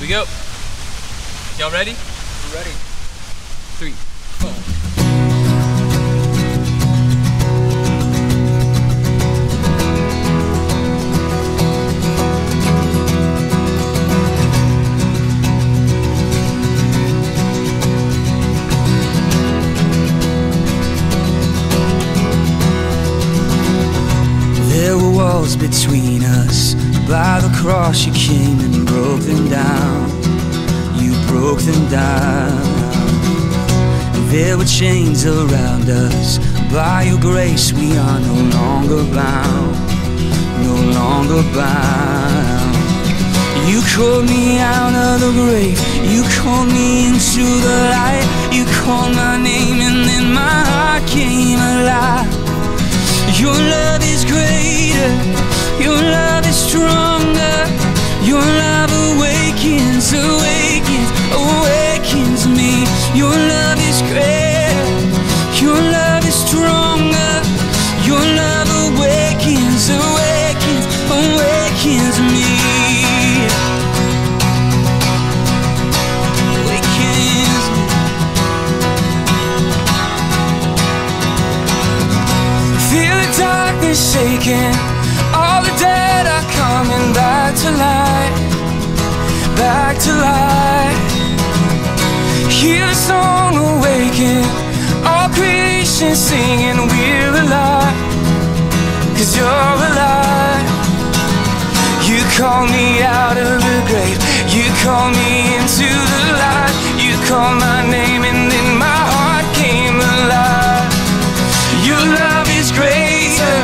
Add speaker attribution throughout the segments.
Speaker 1: we go. Y'all ready?
Speaker 2: We're ready.
Speaker 1: Three, four.
Speaker 3: There were walls between us. By the cross, you came and broke them down. You broke them down. There were chains around us. By your grace, we are no longer bound. No longer bound. You called me out of the grave. You called me into the light. You called my name, and then my heart came alive. Your love is greater, Your love is greater, your love is stronger, your love awakens, awakens, awakens me. Awakens me. Feel the darkness shaking. All the dead are coming back to life. Back to life. Hear the song awaken. All creation singing, we're alive. Cause you're alive. You call me out of the grave. You call me into the light. You call my name and then my heart came alive. Your love is greater.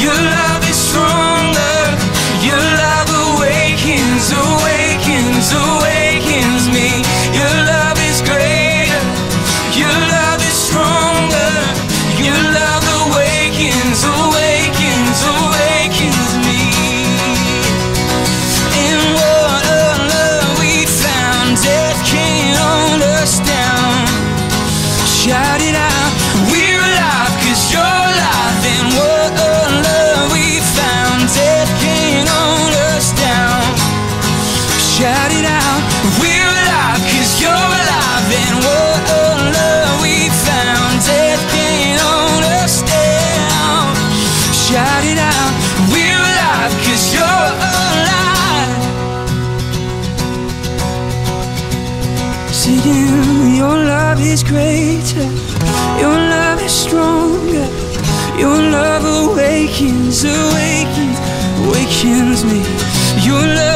Speaker 3: Your love is stronger. Your love awakens, Shout it out, we're alive cause you're alive And what a love we found. Death can't hold us down. Shout it out, we're alive cause you're alive And what a love we found. Death can't hold us down. Shout it out, we're alive cause you're alive. Singing, your love is greater, your love is stronger, your love awakens, awakens, awakens me. Your love.